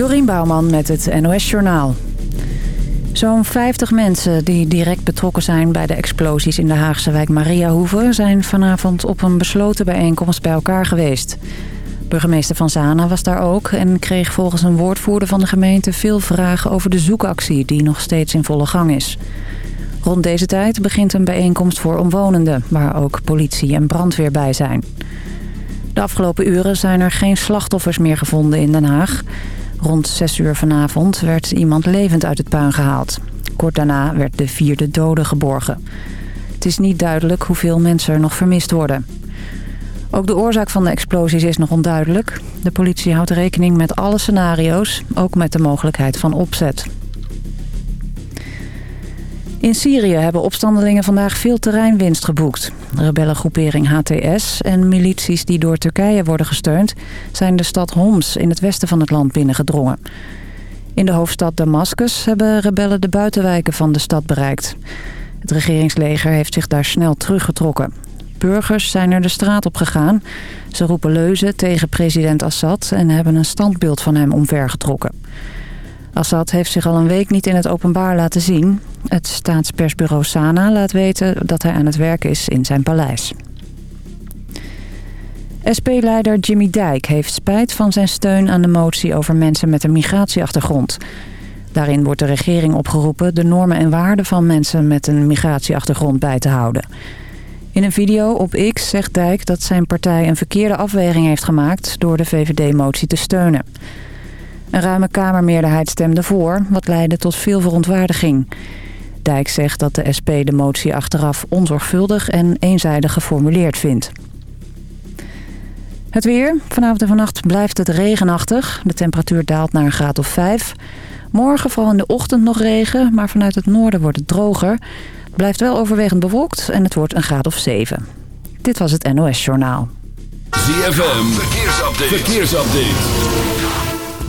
Dorien Bouwman met het NOS Journaal. Zo'n 50 mensen die direct betrokken zijn bij de explosies in de Haagse wijk Mariahoeve... zijn vanavond op een besloten bijeenkomst bij elkaar geweest. Burgemeester Van Zana was daar ook en kreeg volgens een woordvoerder van de gemeente... veel vragen over de zoekactie die nog steeds in volle gang is. Rond deze tijd begint een bijeenkomst voor omwonenden... waar ook politie en brandweer bij zijn. De afgelopen uren zijn er geen slachtoffers meer gevonden in Den Haag... Rond 6 uur vanavond werd iemand levend uit het puin gehaald. Kort daarna werd de vierde dode geborgen. Het is niet duidelijk hoeveel mensen er nog vermist worden. Ook de oorzaak van de explosies is nog onduidelijk. De politie houdt rekening met alle scenario's, ook met de mogelijkheid van opzet. In Syrië hebben opstandelingen vandaag veel terreinwinst geboekt. Rebellengroepering HTS en milities die door Turkije worden gesteund... zijn de stad Homs in het westen van het land binnengedrongen. In de hoofdstad Damascus hebben rebellen de buitenwijken van de stad bereikt. Het regeringsleger heeft zich daar snel teruggetrokken. Burgers zijn er de straat op gegaan. Ze roepen leuzen tegen president Assad en hebben een standbeeld van hem omvergetrokken. Assad heeft zich al een week niet in het openbaar laten zien. Het staatspersbureau Sana laat weten dat hij aan het werk is in zijn paleis. SP-leider Jimmy Dijk heeft spijt van zijn steun aan de motie over mensen met een migratieachtergrond. Daarin wordt de regering opgeroepen de normen en waarden van mensen met een migratieachtergrond bij te houden. In een video op X zegt Dijk dat zijn partij een verkeerde afweging heeft gemaakt door de VVD-motie te steunen. Een ruime kamermeerderheid stemde voor, wat leidde tot veel verontwaardiging. Dijk zegt dat de SP de motie achteraf onzorgvuldig en eenzijdig geformuleerd vindt. Het weer. Vanavond en vannacht blijft het regenachtig. De temperatuur daalt naar een graad of 5. Morgen vooral in de ochtend nog regen, maar vanuit het noorden wordt het droger. Het blijft wel overwegend bewolkt en het wordt een graad of 7. Dit was het NOS Journaal. ZFM. Verkeersupdate. Verkeersupdate.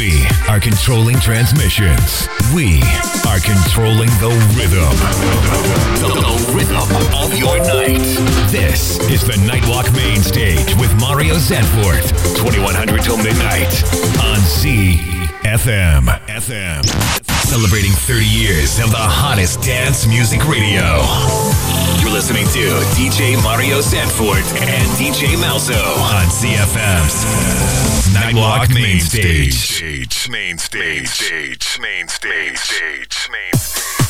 We are controlling transmissions. We are controlling the rhythm. The, rhythm of your night. This is the Nightwalk Main Stage with Mario Zanfort. 2100 till midnight on ZFM. FM. FM. Celebrating 30 years of the hottest dance music radio. You're listening to DJ Mario Sanford and DJ Malzo on CFM's Nightwalk Main Stage. Main Stage. Main Stage. Main Stage. Main Stage.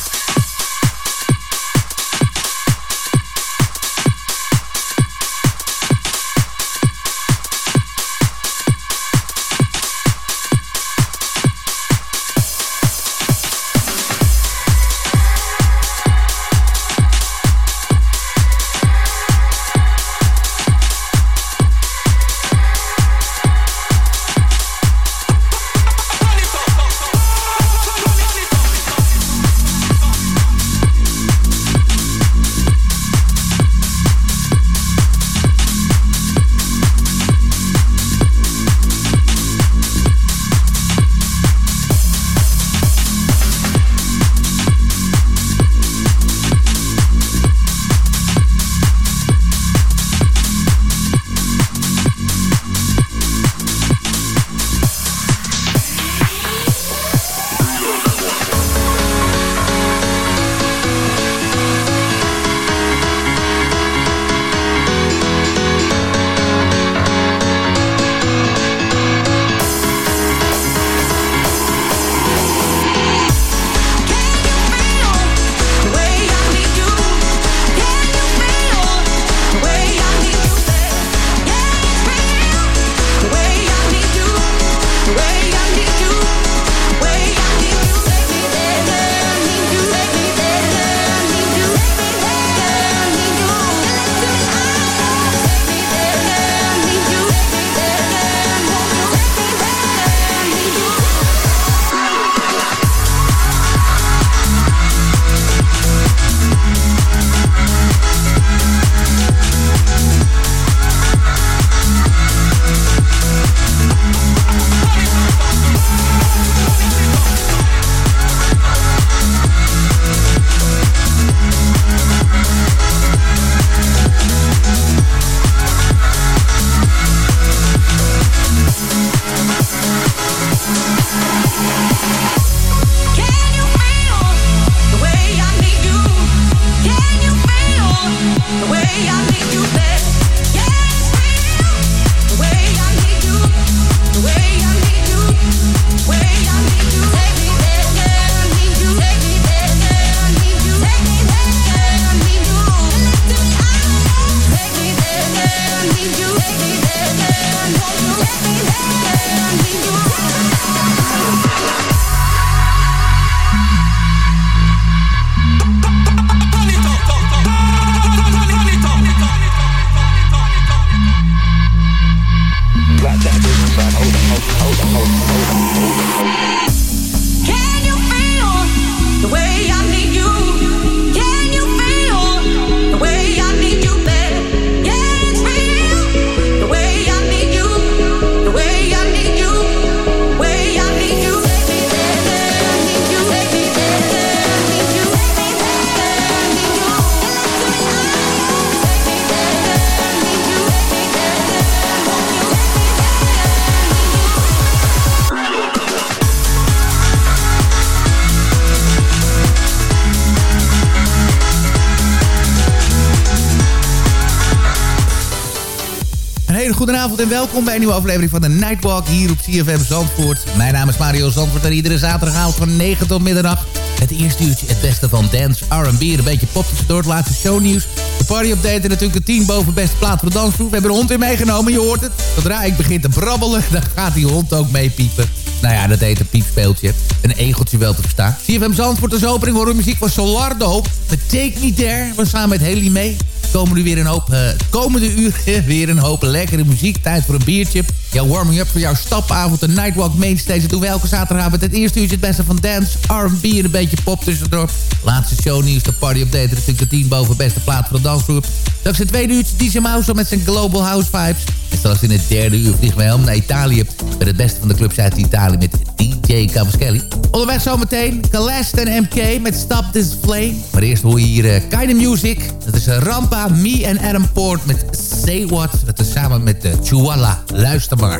goedenavond en welkom bij een nieuwe aflevering van de Nightwalk hier op CFM Zandvoort. Mijn naam is Mario Zandvoort en iedere zaterdagavond van 9 tot middernacht. Het eerste uurtje het beste van dance, R&B, een beetje pop door het laatste shownieuws. De party-update en natuurlijk de 10 boven beste plaat voor de dansgroep. We hebben de hond weer meegenomen, je hoort het. Zodra ik begin te brabbelen, dan gaat die hond ook meepiepen. Nou ja, dat heet een piepspeeltje. Een egeltje wel te verstaan. CFM Zandvoort als opening horen muziek van Solardo. Met Take Me There. We samen met Haley mee komen nu weer een hoop, uh, komende uur weer een hoop lekkere muziek. Tijd voor een biertje. Jouw warming-up voor jouw stapavond, de Nightwalk Mainstage. Doen we elke zaterdagavond. Het eerste uurtje het beste van dance, R&B en een beetje pop tussendoor. Laatste shownieuws, de party update. Natuurlijk de 10 boven beste plaat voor de dansgroep. Straks het tweede uurtje DJ Mouse met zijn Global House Vibes. En straks in het derde uur vliegen we helemaal naar Italië. Met het beste van de clubs uit Italië met DJ Cavaschelli. Onderweg zometeen Calest en MK met Stop This Flame. Maar eerst hoor je hier uh, Kind Music. Dat is Rampa, Me en Adam Port met Say What. Dat is samen met de uh, Chuala. Luister maar.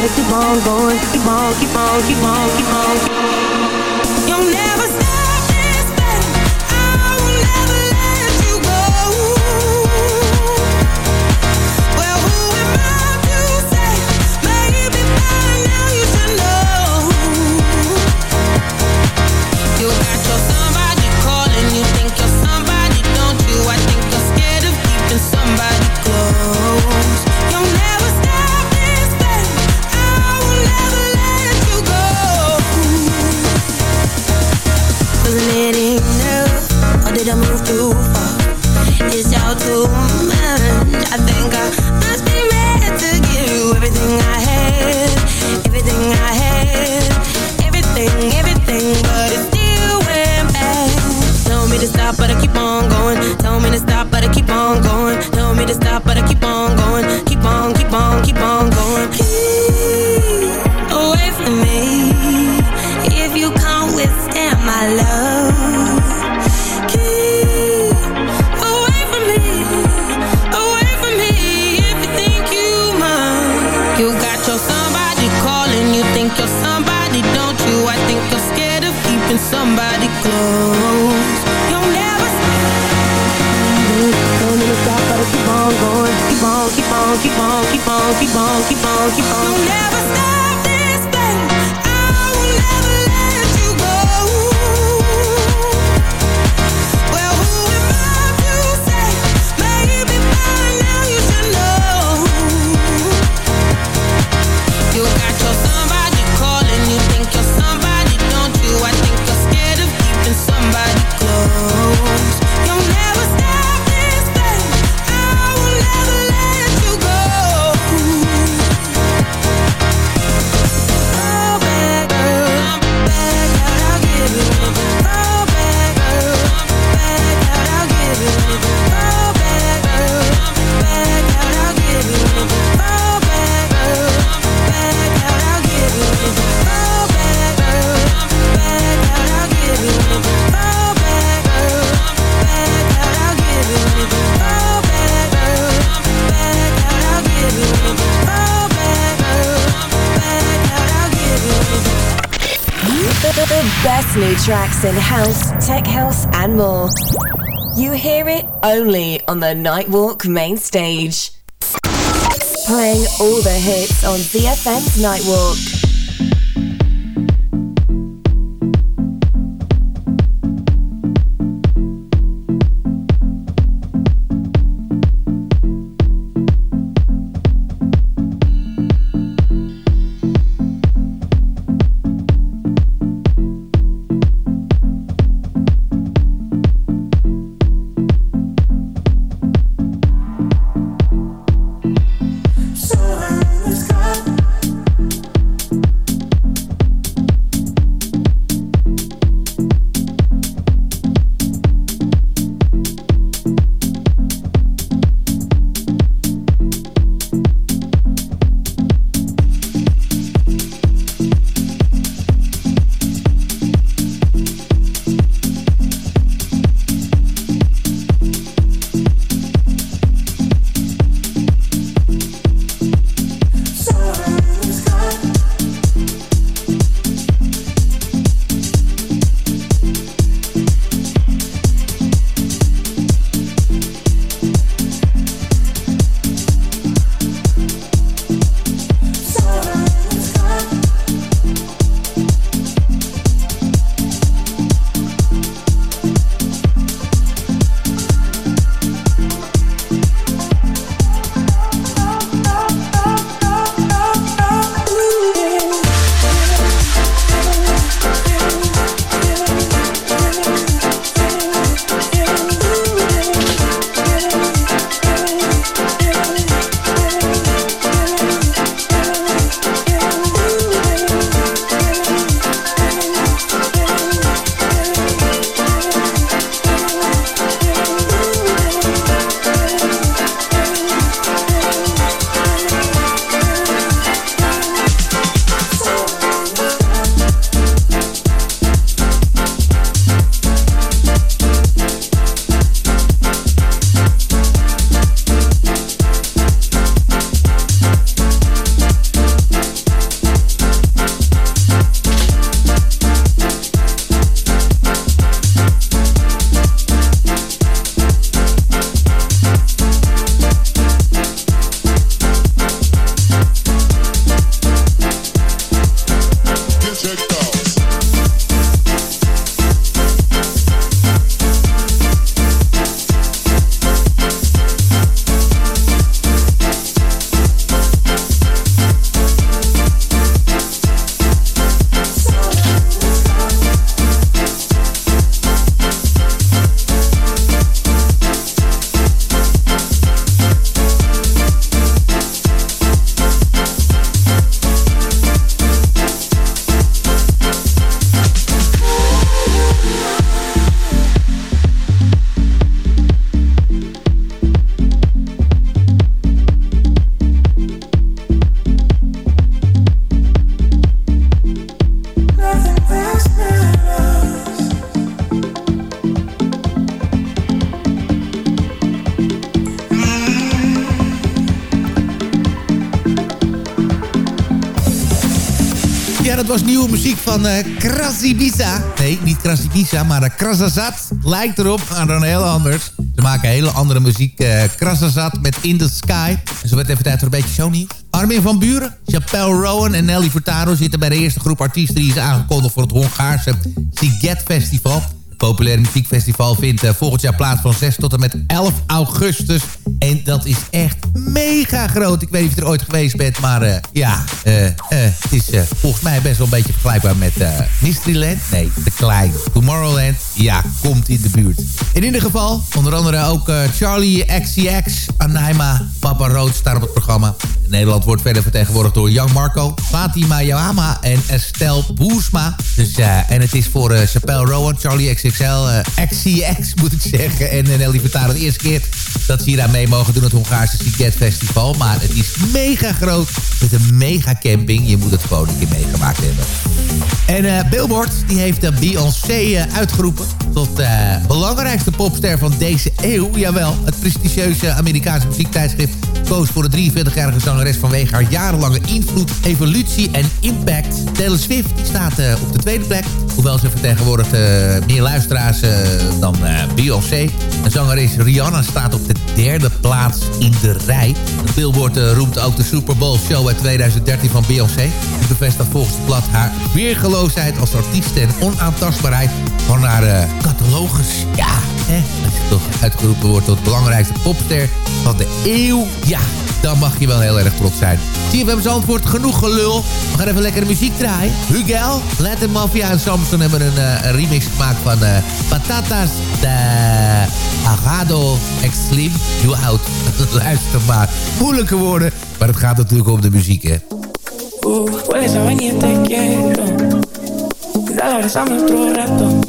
gotta keep on going, keep on, keep on, keep on, keep on. Keep on. On the Nightwalk main stage. Playing all the hits on ZFM's Nightwalk. Van eh Krasibisa. Nee, niet Krasibisa, maar uh, Krasazat. Lijkt erop, maar dan heel anders. Ze maken hele andere muziek. eh Krasazat met In The Sky. En zo werd even tijd voor een beetje shownieuws. Armin van Buren, Chappelle Rowan en Nelly Furtado... zitten bij de eerste groep artiesten die is aangekondigd... voor het Hongaarse Siget Festival. Populaire muziekfestival vindt eh, volgend jaar plaats van 6 tot en met 11 augustus. En dat is echt mega groot. Ik weet niet of je er ooit geweest bent, maar eh, ja, eh, het is volgens mij best wel een beetje vergelijkbaar met Mysteryland. Nee, te klein. Tomorrowland, ja, komt in de buurt. In ieder geval, onder andere ook Charlie XCX, Anaima, Papa Rood staan op het programma. Nederland wordt verder vertegenwoordigd door Jan Marco, Fatima Yawama en Estelle Boersma. Dus, en het is voor Chappelle Rowan, Charlie XXL, eh XCX moet ik zeggen. En uh, Nelly Furtado de eerste keer dat ze hier aan mee mogen doen, het Hongaarse Siget Festival. Maar het is mega groot, met een mega camping. Je moet het gewoon een keer meegemaakt hebben. En eh, Billboard die heeft uh, Beyoncé eh, uitgeroepen tot eh, belangrijkste popster van deze eeuw. Jawel, het prestigieuze Amerikaanse muziektijdschrift koos voor de 43-jarige zangeres vanwege haar jarenlange invloed, evolutie en impact. Taylor Swift staat eh, op de tweede plek, hoewel ze vertegenwoordigt eh, meer luisteraars eh, dan eh, Beyoncé. De zangeres Rihanna staat op de derde plaats in de rij. Billboard eh, roemt ook de Super Bowl show uit 2013 van Beyoncé. Die bevestigt volgens het blad haar weergeloosheid als artiest en onaantastbaarheid van haar catalogus. Ja, hè, als je toch uitgeroepen wordt tot belangrijkste popster van de eeuw. Ja, dan mag je wel heel erg trots zijn. CFM Zandvoort, genoeg gelul. We gaan even lekkere muziek draaien. Hugel, Latin Mafia en Samson hebben een, remix gemaakt van Patatas de Agado Extreme. Nieuw oud. Luister maar. Moeilijke woorden, maar het gaat natuurlijk om de muziek, hè. Uh, hueles a venir, te quiero. Besame otro rato.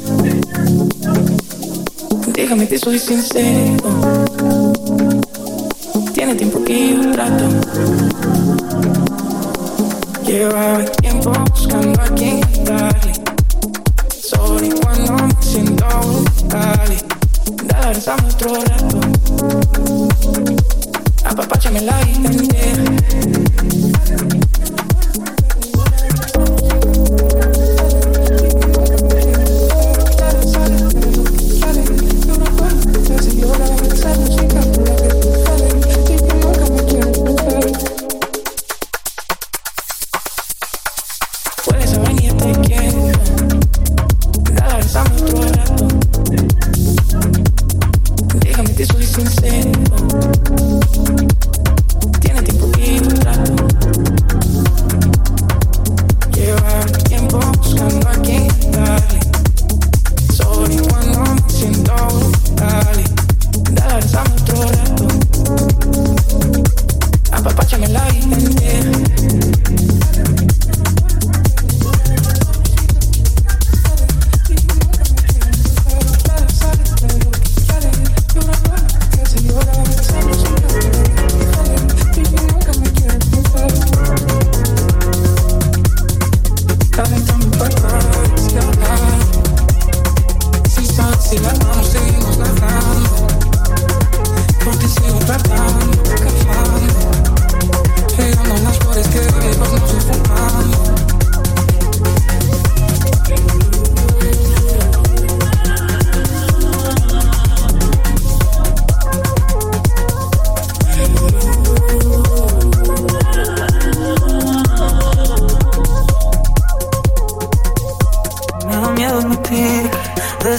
Déjame que soy sincero. Tiene tiempo que yo trato. Llevaba tiempo buscando a quien darle. Siento vulnerable. Dale, besame otro rato. Apapáchame la.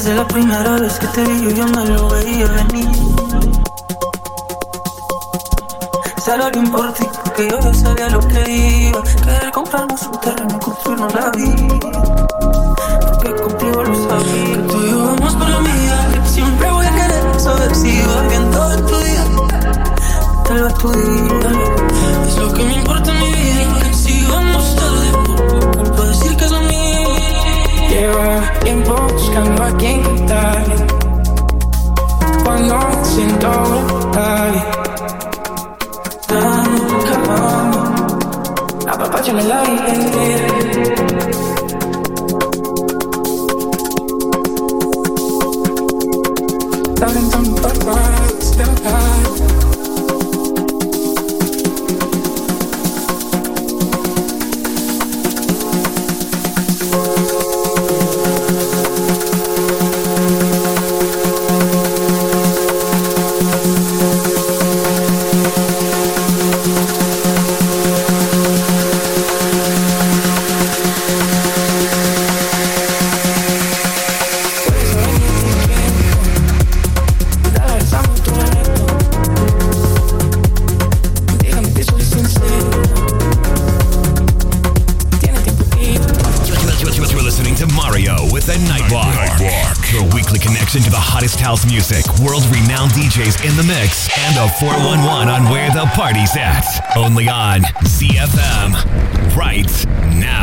Desde la primera vez que te vi yo me lo veía venir. Bien por ti porque yo ya sabía lo que iba. Querer comprarnos un terreno y construirnos la vida. Porque contigo lo sabía. Que tú y yo vamos por la vida Que siempre voy a querer de si va bien todo tu día. Tal vez tu día party's at. Only on ZFM. Right now.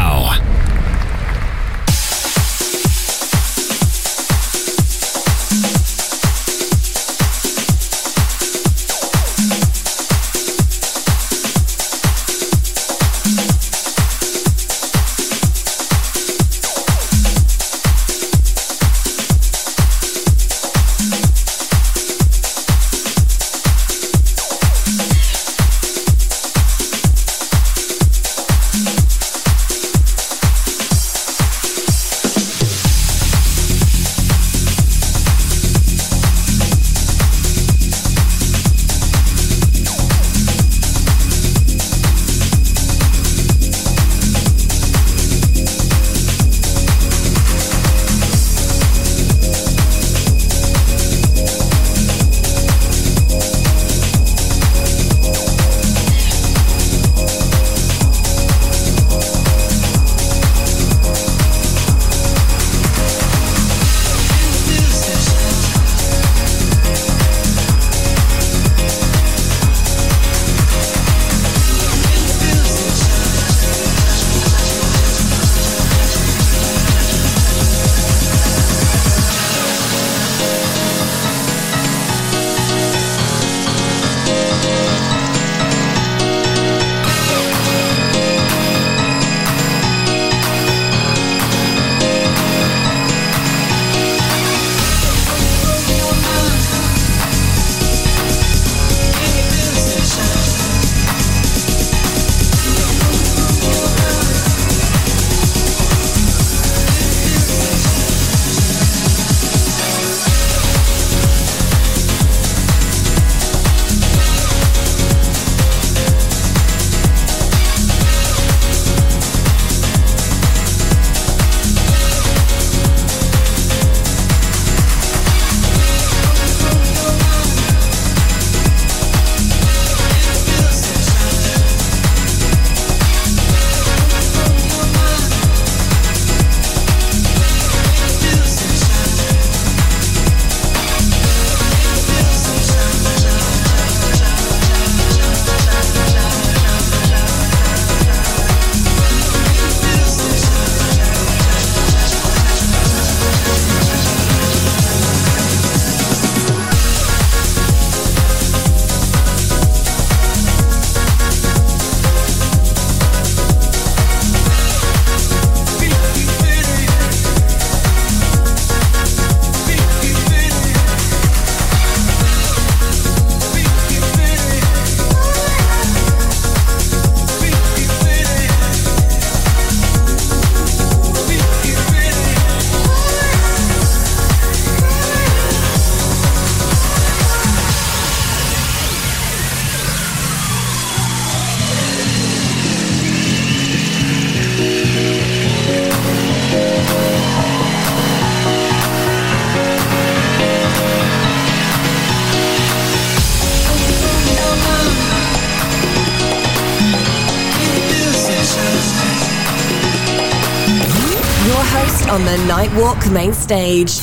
Nightwalk main stage,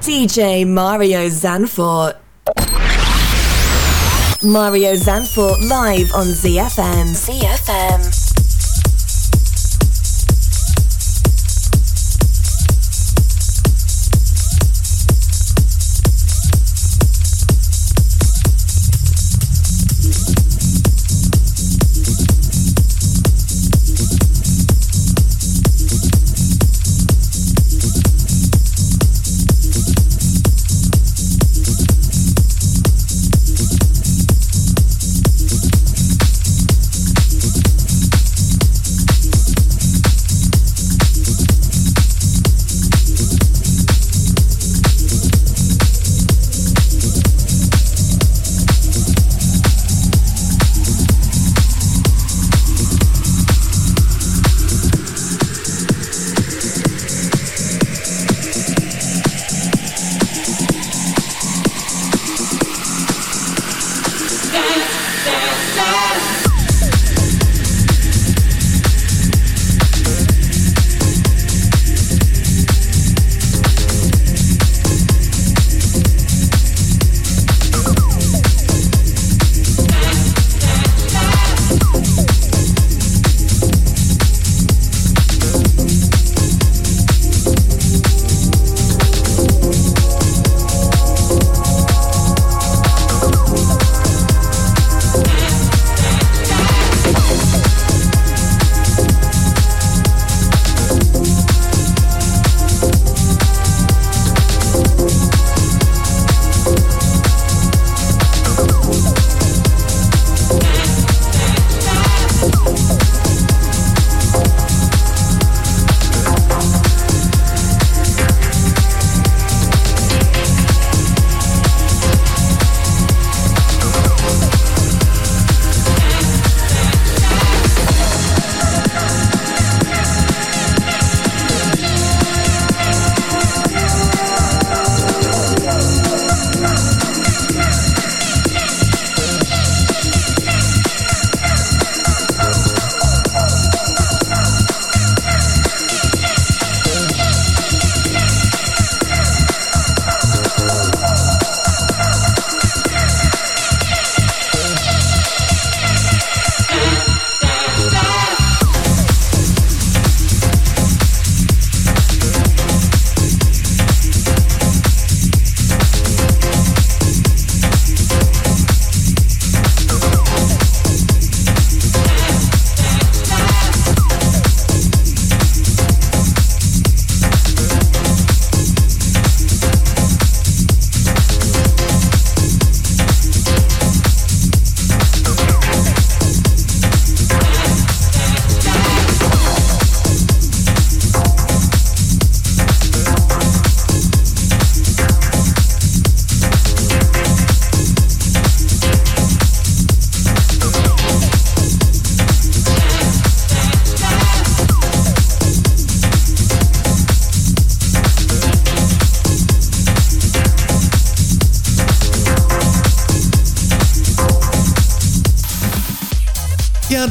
DJ Mario Zanfort. Mario Zanfort live on ZFM. ZFM.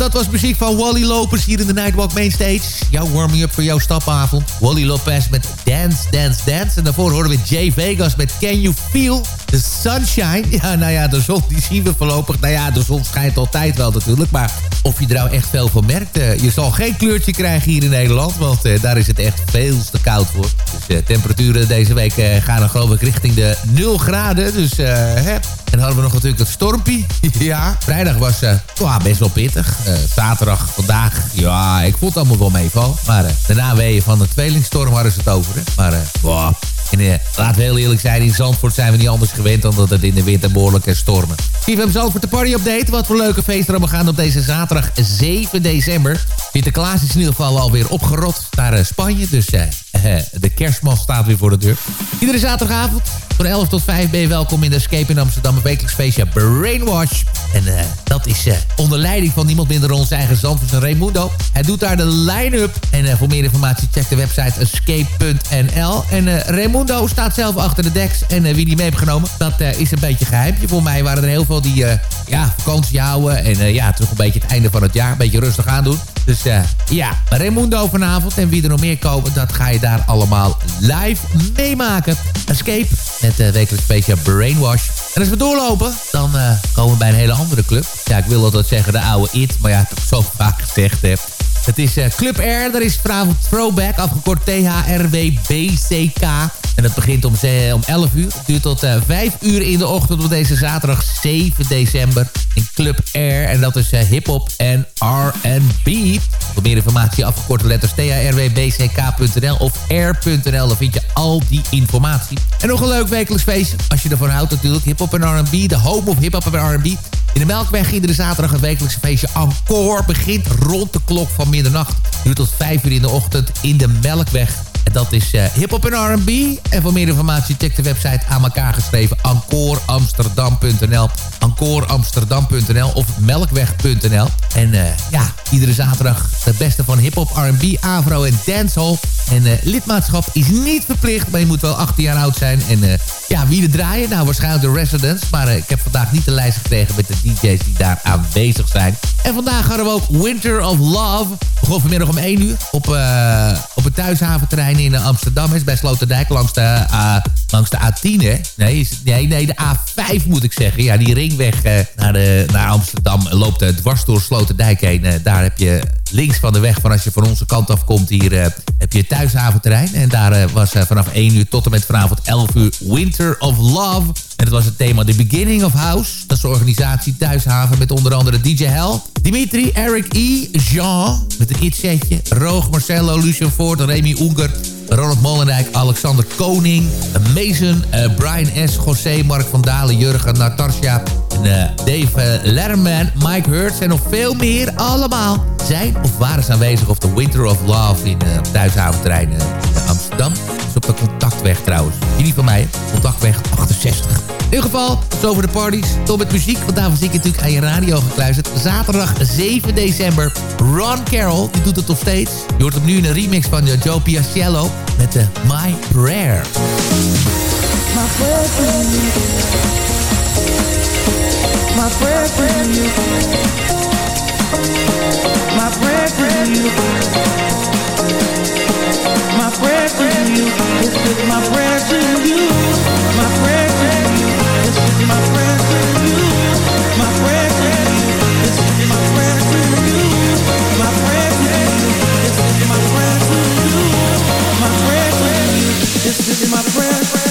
Dat was muziek van Wally Lopez hier in de Nightwalk Mainstage. Jouw warming-up voor jouw stapavond. Wally Lopez met Dance, Dance, Dance. En daarvoor horen we Jay Vegas met Can You Feel the Sunshine. Ja, nou ja, de zon die zien we voorlopig. Nou ja, de zon schijnt altijd wel natuurlijk. Maar of je er nou echt veel van merkt... Uh, je zal geen kleurtje krijgen hier in Nederland. Want uh, daar is het echt veel te koud voor. Dus uh, temperaturen deze week gaan dan geloof ik richting de 0 graden. Dus hè. En dan hadden we nog natuurlijk het stormpie. ja, vrijdag was uh, best wel pittig. Uh, zaterdag, vandaag, ja, ik vond het allemaal wel meeval. Maar uh, daarna weeën van de tweelingstorm hadden ze het over. Hè. Maar, wow. En uh, laten heel eerlijk zijn, in Zandvoort zijn we niet anders gewend... dan dat het in de winter behoorlijk kan stormen. CFM Zandvoort de party update. Wat voor leuke feesten we gaan op deze zaterdag 7 december. Sinterklaas is in ieder geval alweer opgerot naar uh, Spanje. Dus uh, de kerstman staat weer voor de deur. Iedere zaterdagavond van 11 tot 5 ben je welkom in de Escape in Amsterdam. Een wekelijks feestje Brainwash. En dat is onder leiding van niemand minder dan onze eigen Zandvoortse Raimundo. Hij doet daar de line-up. En voor meer informatie check de website escape.nl. En Raimundo staat zelf achter de deks. En wie die mee heeft genomen, dat is een beetje geheimje. Voor mij waren er heel veel die ja, vakantie houden. En ja, terug een beetje het einde van het jaar. Een beetje rustig aandoen. Dus ja, Raimundo vanavond. En wie er nog meer komen, dat ga je daar allemaal live meemaken. Escape met uh, wekelijks feestje Brainwash. En als we doorlopen, dan komen we bij een hele andere club. Ja, ik wil altijd zeggen de oude IT, maar ja, ik heb het zo vaak gezegd heb. Het is uh, Club R, daar is vanavond Throwback, afgekort THRWBCK. En dat begint om, om 11 uur. Het duurt tot uh, 5 uur in de ochtend op deze zaterdag 7 december in Club R. En dat is uh, hip-hop en RB. Voor meer informatie afgekorte letters thrwbck.nl of r.nl. Dan vind je al die informatie. En nog een leuk wekelijks feest. Als je ervan houdt natuurlijk. Hip-hop en RB. De home of hip-hop en RB. In de Melkweg iedere zaterdag het wekelijkse feestje Encore. Begint rond de klok van middernacht. Duurt tot 5 uur in de ochtend in de Melkweg. En dat is uh, hip-hop en RB. En voor meer informatie check de website aan elkaar geschreven: encoreamsterdam.nl. Encoreamsterdam.nl of melkweg.nl. En uh, ja, iedere zaterdag het beste van hip-hop, RB, Avro en dancehall. En uh, lidmaatschap is niet verplicht, maar je moet wel 18 jaar oud zijn. En ja, wie er draaien? Nou, waarschijnlijk de Residents. Maar ik heb vandaag niet de lijst gekregen met de DJ's die daar aanwezig zijn. En vandaag hadden we ook Winter of Love. Begon vanmiddag om 1 uur op, op het thuishaventerrein in Amsterdam is bij Sloterdijk langs de, uh, langs de A10. Hè? Nee, nee, nee, de A5 moet ik zeggen. Ja, die ringweg uh, naar, de, naar Amsterdam loopt dwars door Sloterdijk heen. daar heb je links van de weg, van als je van onze kant af komt, hier heb je thuishaventerrein. En daar was vanaf 1 uur tot en met vanavond 11 uur Winter of Love. En dat was het thema The Beginning of House. Dat is de organisatie Thuishaven met onder andere DJ Hell, Dimitri, Eric E, Jean met een it-setje, Roog, Marcelo, Lucien Voort, Remy Unger, Ronald Molendijk, Alexander Koning, Mason, uh, Brian S., José, Mark van Dalen, Jurgen, Natasja, en, uh, Dave uh, Letterman, Mike Hurts en nog veel meer. Allemaal zijn of waren ze aanwezig op de Winter of Love in uh, in Amsterdam. Is op de Contactweg trouwens. Niet van mij, Contactweg 68. In ieder geval, zo voor de parties. Tot met muziek, want daarvoor zie ik natuurlijk aan je radio gekluisterd. Zaterdag 7 december. Ron Carroll, die doet het nog steeds. Je hoort hem nu in een remix van Joe Piacello met de My Prayer. My prayer for you. My prayer for you. My prayer for you. My prayer. This is my prayer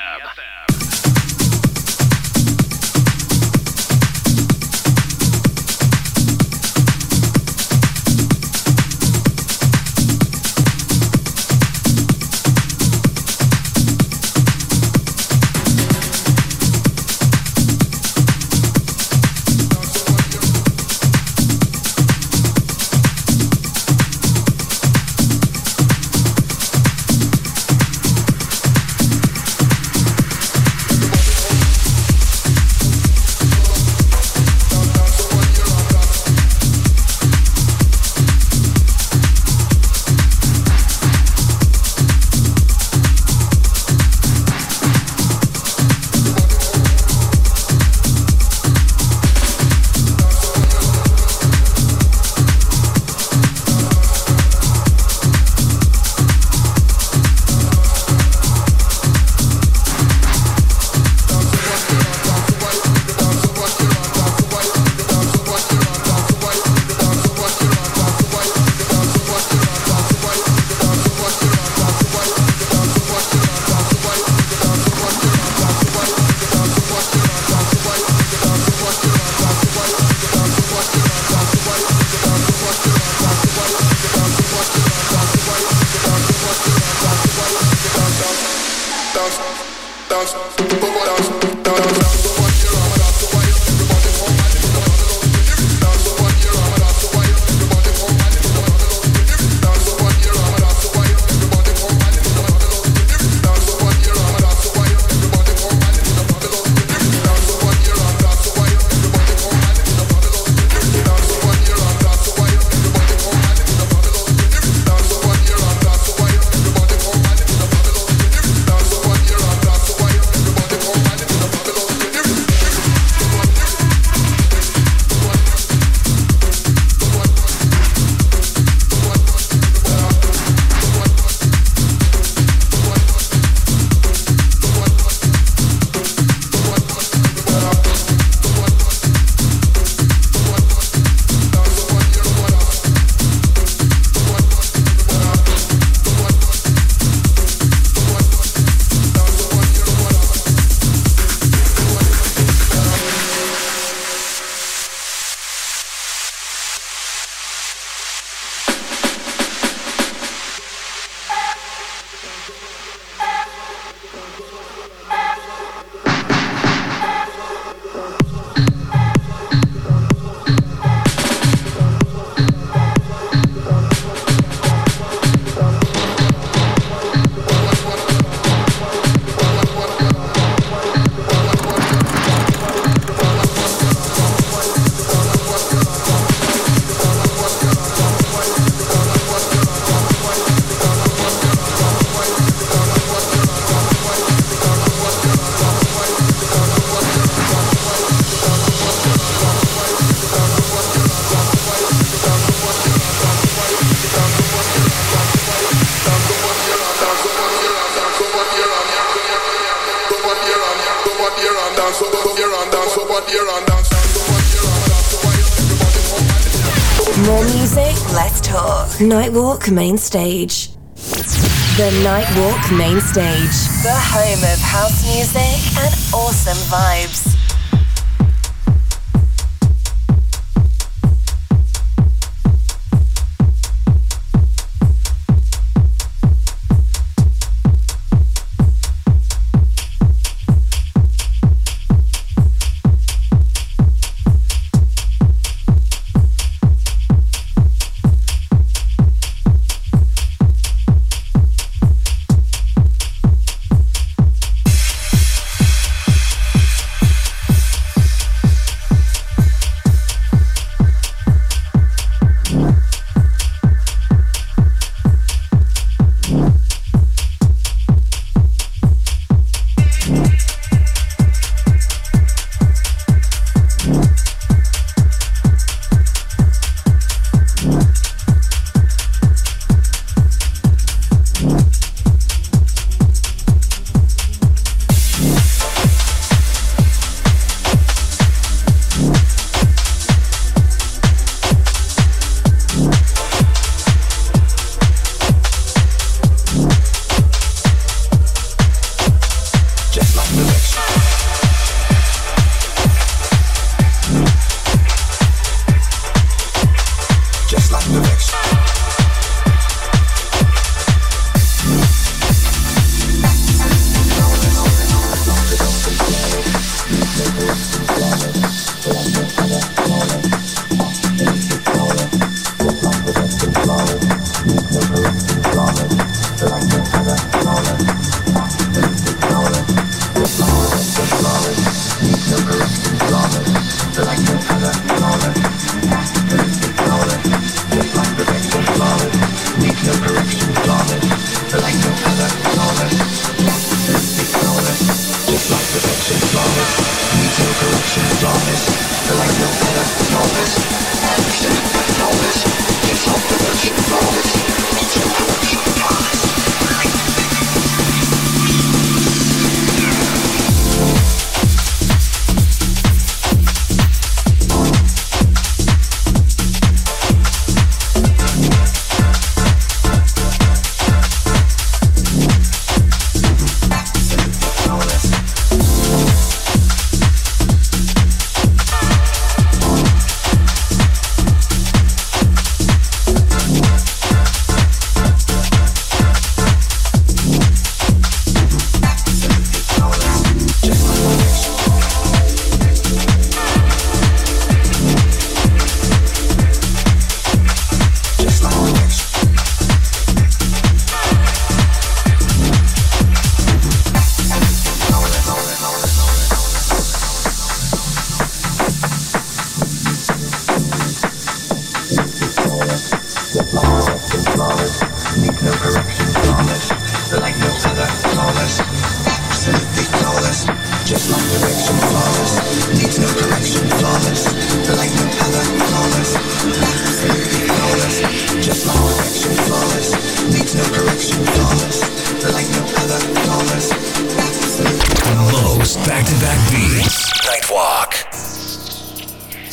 More music, less talk. Nightwalk Main Stage. The Nightwalk Main Stage, the home of house music and awesome vibes.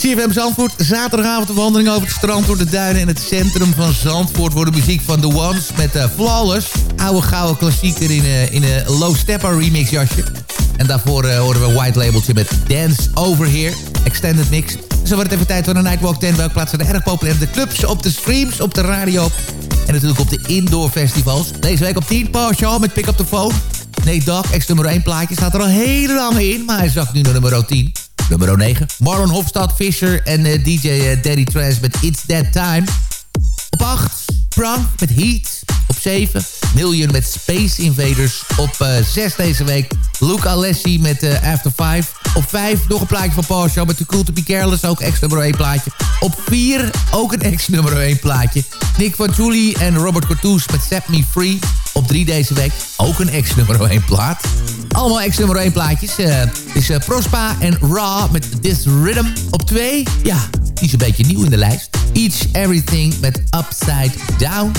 CFM Zandvoort, zaterdagavond een wandeling over het strand door de duinen in het centrum van Zandvoort voor de muziek van The Ones met uh, Flawless. Oude gouden klassieker in een in een Low Stepper remix jasje. En daarvoor horen we een white labeltje met Dance Over Here, extended mix. Zo wordt het even tijd voor een Nightwalk 10. Welke plaatsen er erg populair de clubs, op de streams, op de radio en natuurlijk op de indoor festivals. Deze week op 10, Paul met Pick Up The Phone. Nee, Doc, ex nummer 1 plaatje, staat er al heel lang in, maar hij zakt nu naar nummer 10. Nummer 9, Marlon Hofstad, Fisher en uh, DJ uh, Daddy Trance met It's That Time. Op 8, Prang met Heat. Op 7, Million met Space Invaders. Op uh, 6 deze week, Luca Alessi met After 5. Op 5 nog een plaatje van Paul Show met Too Cool To Be Careless. Ook ex nummer 1 plaatje. Op 4 ook een ex nummer 1 plaatje. Nick van Julie en Robert Cortoes met Set Me Free. Op 3 deze week ook een ex nummer 1 plaat. Allemaal ex nummer 1 plaatjes. Uh, is eh, Prospa en Raw met This Rhythm. Op 2, ja, die is een beetje nieuw in de lijst. Each Everything met Upside Down.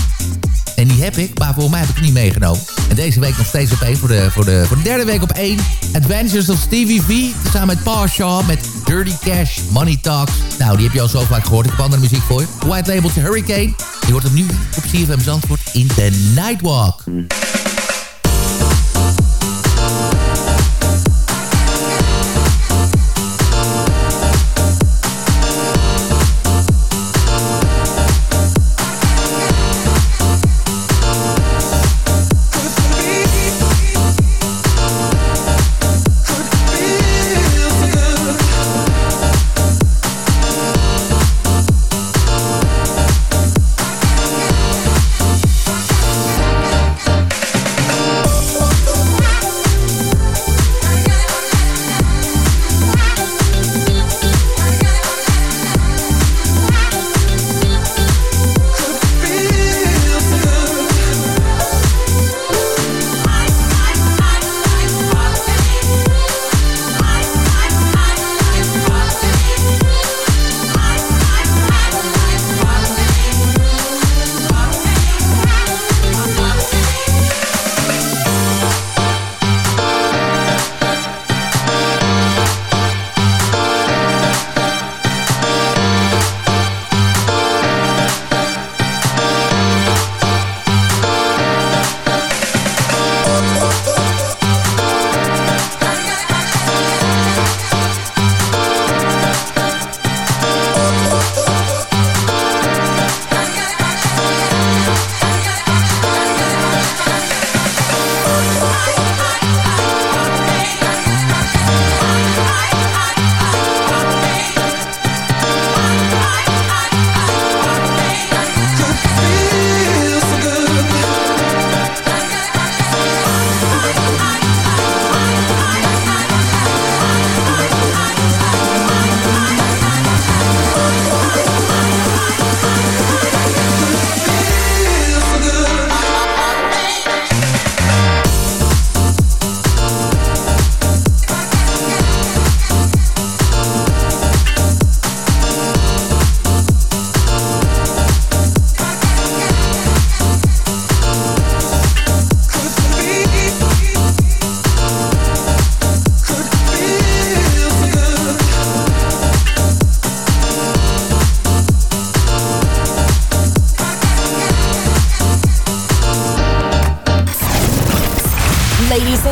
En die heb ik, maar voor mij heb ik niet meegenomen. En deze week nog steeds op 1, voor de, voor de, voor de derde week op 1. Adventures of Stevie V, samen met Paul met Dirty Cash, Money Talks. Nou, die heb je al zo vaak gehoord. Ik heb andere muziek voor je. White Labeltje Hurricane. Die wordt opnieuw op CFM Zandvoort in The Nightwalk.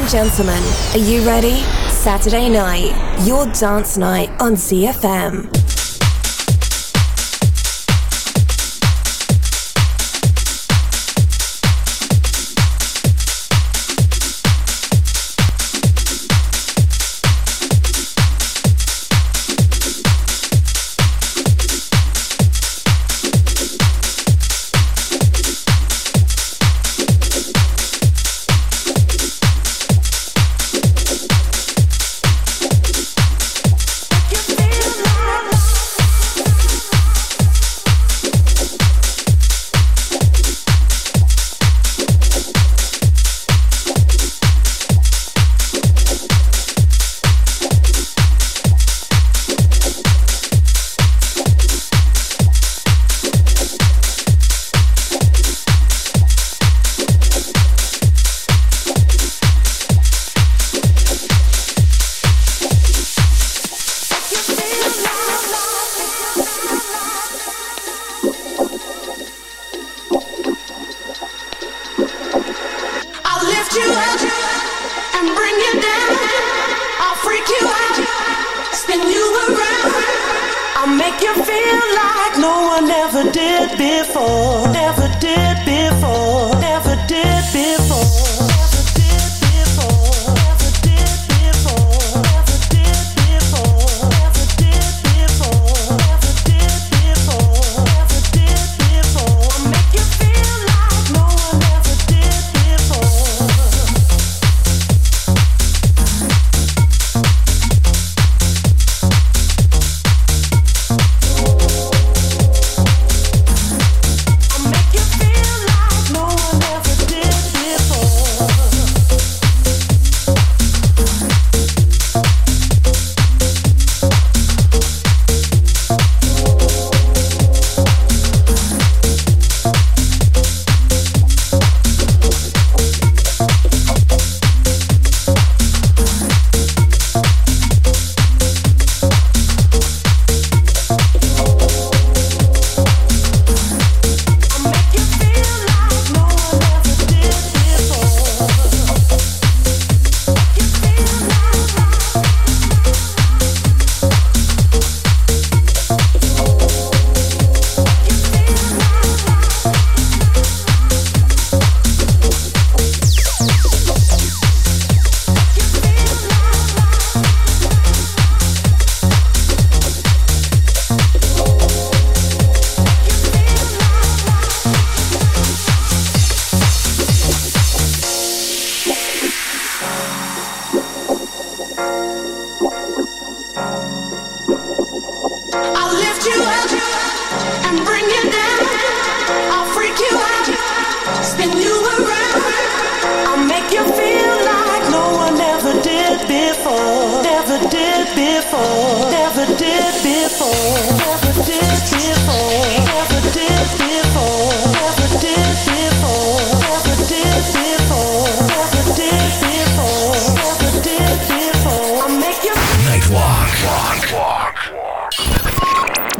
gentlemen, are you ready? Saturday night, your dance night on ZFM.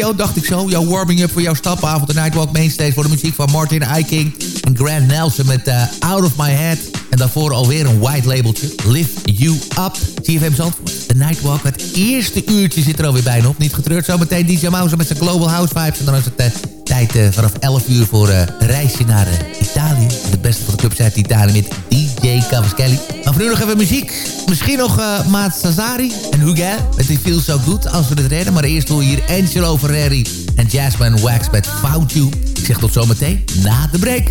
Radio, dacht ik zo. Jouw warming-up voor jouw stapavond. De Nightwalk Mainstage voor de muziek van Martin Eiking en Grant Nelson met eh, Out of My Head. En daarvoor alweer een white labeltje. Lift You Up. CFM Zandvoort. De Nightwalk. Het eerste uurtje zit er alweer bijna op. Niet getreurd. Zometeen DJ Mouse met zijn Global House Vibes. En dan is het eh, tijd eh, vanaf 11 uur voor reisje naar Italië. De beste van de clubs uit Italië met DJ Cavaschelli. Maar voor nu nog even muziek. Misschien nog uh, Maat Sazari en Hugo die Feel So Good als we het redden. Maar eerst hoor je hier Angelo Ferreri en Jasmine Wax met Found You. Ik zeg tot zometeen na de break.